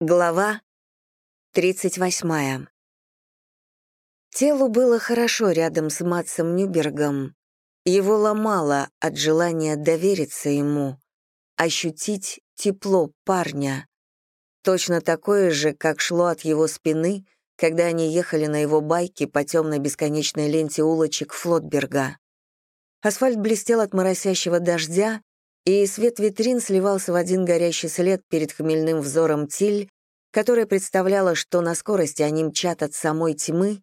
Глава 38. Телу было хорошо рядом с Матсом Нюбергом. Его ломало от желания довериться ему, ощутить тепло парня. Точно такое же, как шло от его спины, когда они ехали на его байке по темной бесконечной ленте улочек Флотберга. Асфальт блестел от моросящего дождя, и свет витрин сливался в один горящий след перед хмельным взором Тиль, которая представляла, что на скорости они мчат от самой тьмы,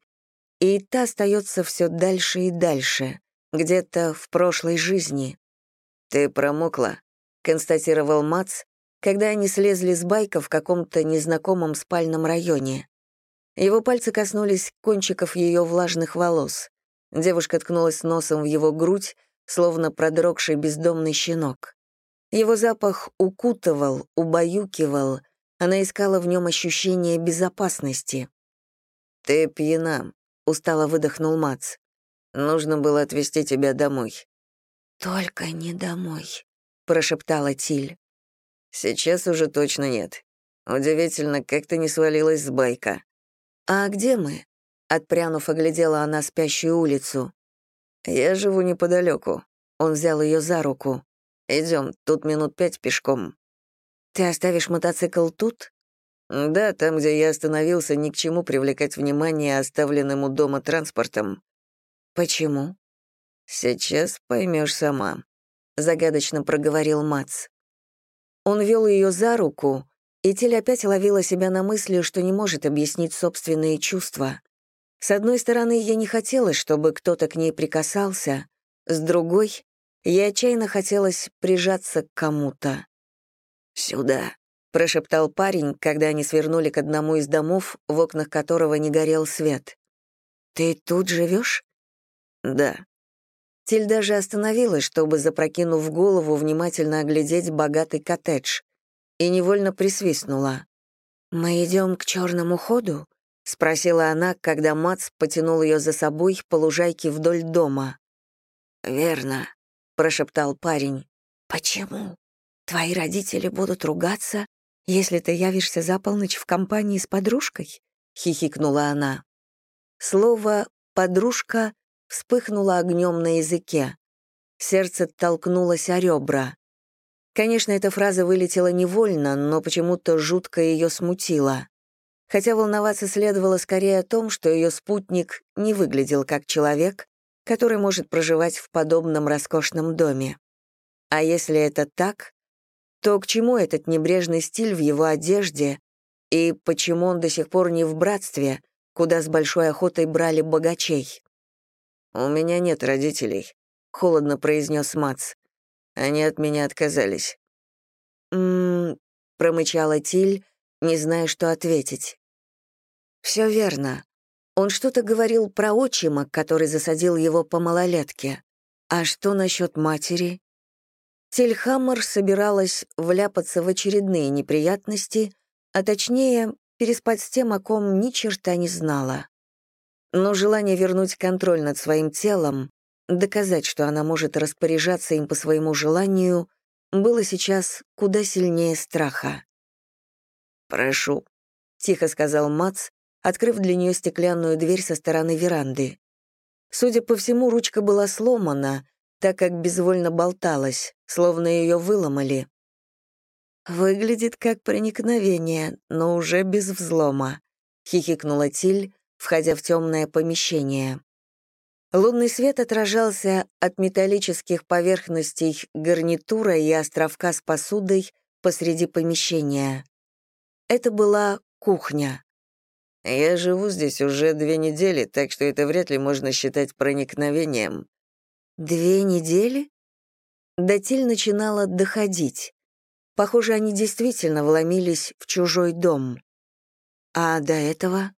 и та остается все дальше и дальше, где-то в прошлой жизни. «Ты промокла», — констатировал Мац, когда они слезли с байка в каком-то незнакомом спальном районе. Его пальцы коснулись кончиков ее влажных волос. Девушка ткнулась носом в его грудь, словно продрогший бездомный щенок. Его запах укутывал, убаюкивал, она искала в нем ощущение безопасности. «Ты пьяна», — устало выдохнул Мац. «Нужно было отвезти тебя домой». «Только не домой», — прошептала Тиль. «Сейчас уже точно нет. Удивительно, как ты не свалилась с байка». «А где мы?» — отпрянув, оглядела она спящую улицу. «Я живу неподалеку». Он взял ее за руку. Идем, тут минут пять пешком». «Ты оставишь мотоцикл тут?» «Да, там, где я остановился, ни к чему привлекать внимание оставленным у дома транспортом». «Почему?» «Сейчас поймешь сама», — загадочно проговорил Мац. Он вел ее за руку, и Тель опять ловила себя на мысли, что не может объяснить собственные чувства. С одной стороны, ей не хотелось, чтобы кто-то к ней прикасался, с другой Ей отчаянно хотелось прижаться к кому-то. «Сюда», — прошептал парень, когда они свернули к одному из домов, в окнах которого не горел свет. «Ты тут живешь?» «Да». Тиль даже остановилась, чтобы, запрокинув голову, внимательно оглядеть богатый коттедж, и невольно присвистнула. «Мы идем к черному ходу?» — спросила она, когда Мац потянул ее за собой по лужайке вдоль дома. «Верно», — прошептал парень. «Почему? Твои родители будут ругаться, если ты явишься за полночь в компании с подружкой?» — хихикнула она. Слово «подружка» вспыхнуло огнем на языке. Сердце толкнулось о ребра. Конечно, эта фраза вылетела невольно, но почему-то жутко ее смутила. Хотя волноваться следовало скорее о том, что ее спутник не выглядел как человек, который может проживать в подобном роскошном доме. А если это так, то к чему этот небрежный стиль в его одежде и почему он до сих пор не в братстве, куда с большой охотой брали богачей? «У меня нет родителей», — холодно произнес Мац. «Они от меня отказались». «М-м-м», промычала Тиль, не зная, что ответить. «Все верно. Он что-то говорил про отчима, который засадил его по малолетке. А что насчет матери? Тельхаммер собиралась вляпаться в очередные неприятности, а точнее, переспать с тем, о ком ни черта не знала. Но желание вернуть контроль над своим телом, доказать, что она может распоряжаться им по своему желанию, было сейчас куда сильнее страха. «Прошу», — тихо сказал Мац, открыв для нее стеклянную дверь со стороны веранды. Судя по всему, ручка была сломана, так как безвольно болталась, словно ее выломали. «Выглядит как проникновение, но уже без взлома», — хихикнула Тиль, входя в темное помещение. Лунный свет отражался от металлических поверхностей гарнитура и островка с посудой посреди помещения. Это была кухня. Я живу здесь уже две недели, так что это вряд ли можно считать проникновением». «Две недели?» Датиль начинала доходить. Похоже, они действительно вломились в чужой дом. А до этого?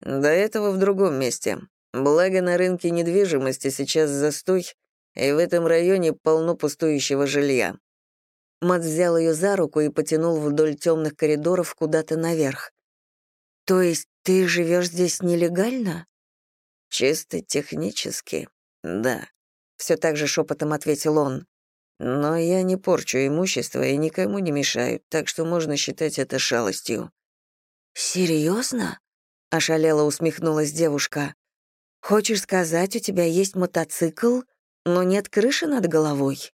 До этого в другом месте. Благо на рынке недвижимости сейчас застой, и в этом районе полно пустующего жилья. Мат взял ее за руку и потянул вдоль темных коридоров куда-то наверх. То есть ты живешь здесь нелегально? Чисто технически, да. Все так же шепотом ответил он. Но я не порчу имущество и никому не мешаю, так что можно считать это шалостью. «Серьезно?» — ошалела усмехнулась девушка. «Хочешь сказать, у тебя есть мотоцикл, но нет крыши над головой?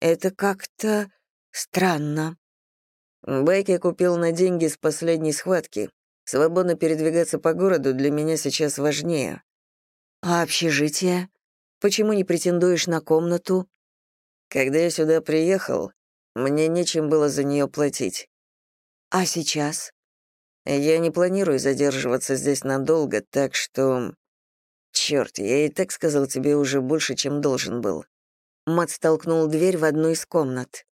Это как-то странно». Байк я купил на деньги с последней схватки. Свободно передвигаться по городу для меня сейчас важнее. А общежитие? Почему не претендуешь на комнату? Когда я сюда приехал, мне нечем было за нее платить. А сейчас? Я не планирую задерживаться здесь надолго, так что... Черт, я и так сказал тебе уже больше, чем должен был. Мат столкнул дверь в одну из комнат.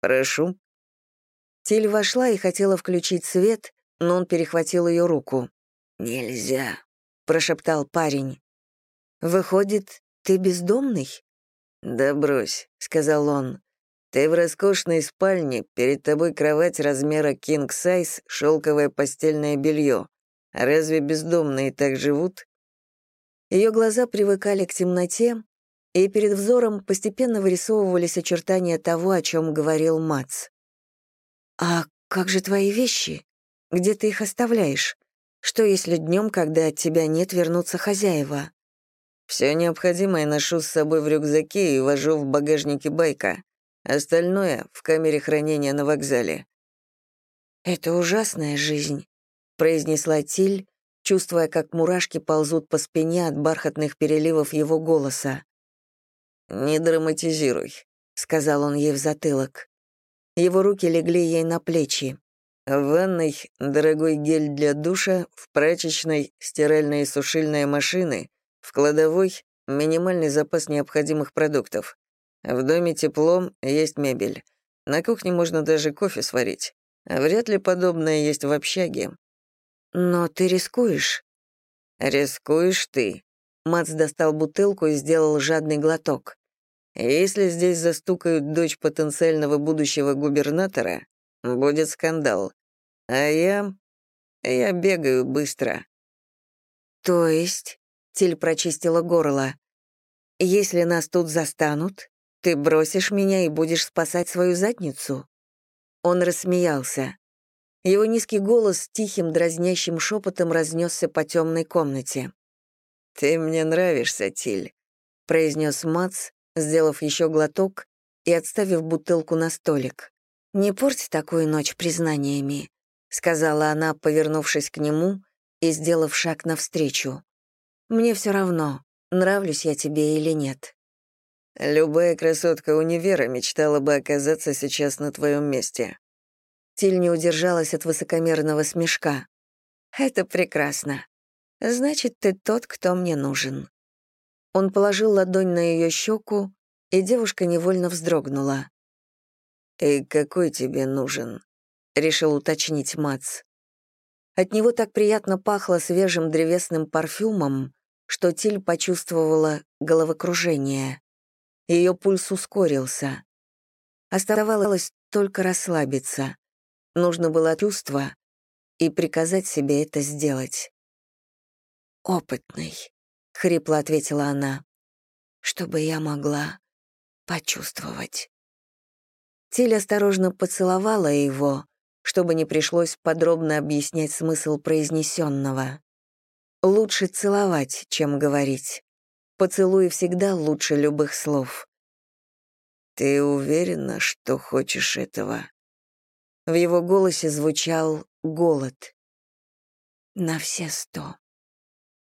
«Прошу». Тиль вошла и хотела включить свет, но он перехватил ее руку. «Нельзя», — прошептал парень. «Выходит, ты бездомный?» «Да брось», — сказал он. «Ты в роскошной спальне, перед тобой кровать размера king size, шелковое постельное белье. Разве бездомные так живут?» Ее глаза привыкали к темноте, и перед взором постепенно вырисовывались очертания того, о чем говорил Мац. «А как же твои вещи? Где ты их оставляешь? Что, если днем, когда от тебя нет, вернутся хозяева?» Все необходимое ношу с собой в рюкзаке и вожу в багажнике байка. Остальное — в камере хранения на вокзале. «Это ужасная жизнь», — произнесла Тиль, чувствуя, как мурашки ползут по спине от бархатных переливов его голоса. «Не драматизируй», — сказал он ей в затылок. Его руки легли ей на плечи. В ванной дорогой гель для душа, в прачечной стиральная и сушильная машины, в кладовой — минимальный запас необходимых продуктов. В доме тепло, есть мебель. На кухне можно даже кофе сварить. Вряд ли подобное есть в общаге. Но ты рискуешь. Рискуешь ты. Мац достал бутылку и сделал жадный глоток. Если здесь застукают дочь потенциального будущего губернатора, будет скандал. А я... я бегаю быстро. То есть? Тиль прочистила горло. «Если нас тут застанут, ты бросишь меня и будешь спасать свою задницу?» Он рассмеялся. Его низкий голос тихим дразнящим шепотом разнесся по темной комнате. «Ты мне нравишься, Тиль», — произнес Мац, сделав еще глоток и отставив бутылку на столик. «Не порть такую ночь признаниями», — сказала она, повернувшись к нему и сделав шаг навстречу. Мне все равно, нравлюсь я тебе или нет. Любая красотка универа мечтала бы оказаться сейчас на твоем месте. Тиль не удержалась от высокомерного смешка. Это прекрасно. Значит, ты тот, кто мне нужен. Он положил ладонь на ее щеку, и девушка невольно вздрогнула. «И какой тебе нужен?» — решил уточнить Мац. От него так приятно пахло свежим древесным парфюмом, что Тиль почувствовала головокружение. Ее пульс ускорился. Оставалось только расслабиться. Нужно было чувство и приказать себе это сделать. «Опытный», — хрипло ответила она, — «чтобы я могла почувствовать». Тиль осторожно поцеловала его, чтобы не пришлось подробно объяснять смысл произнесенного. Лучше целовать, чем говорить. Поцелуй всегда лучше любых слов. «Ты уверена, что хочешь этого?» В его голосе звучал голод. «На все сто».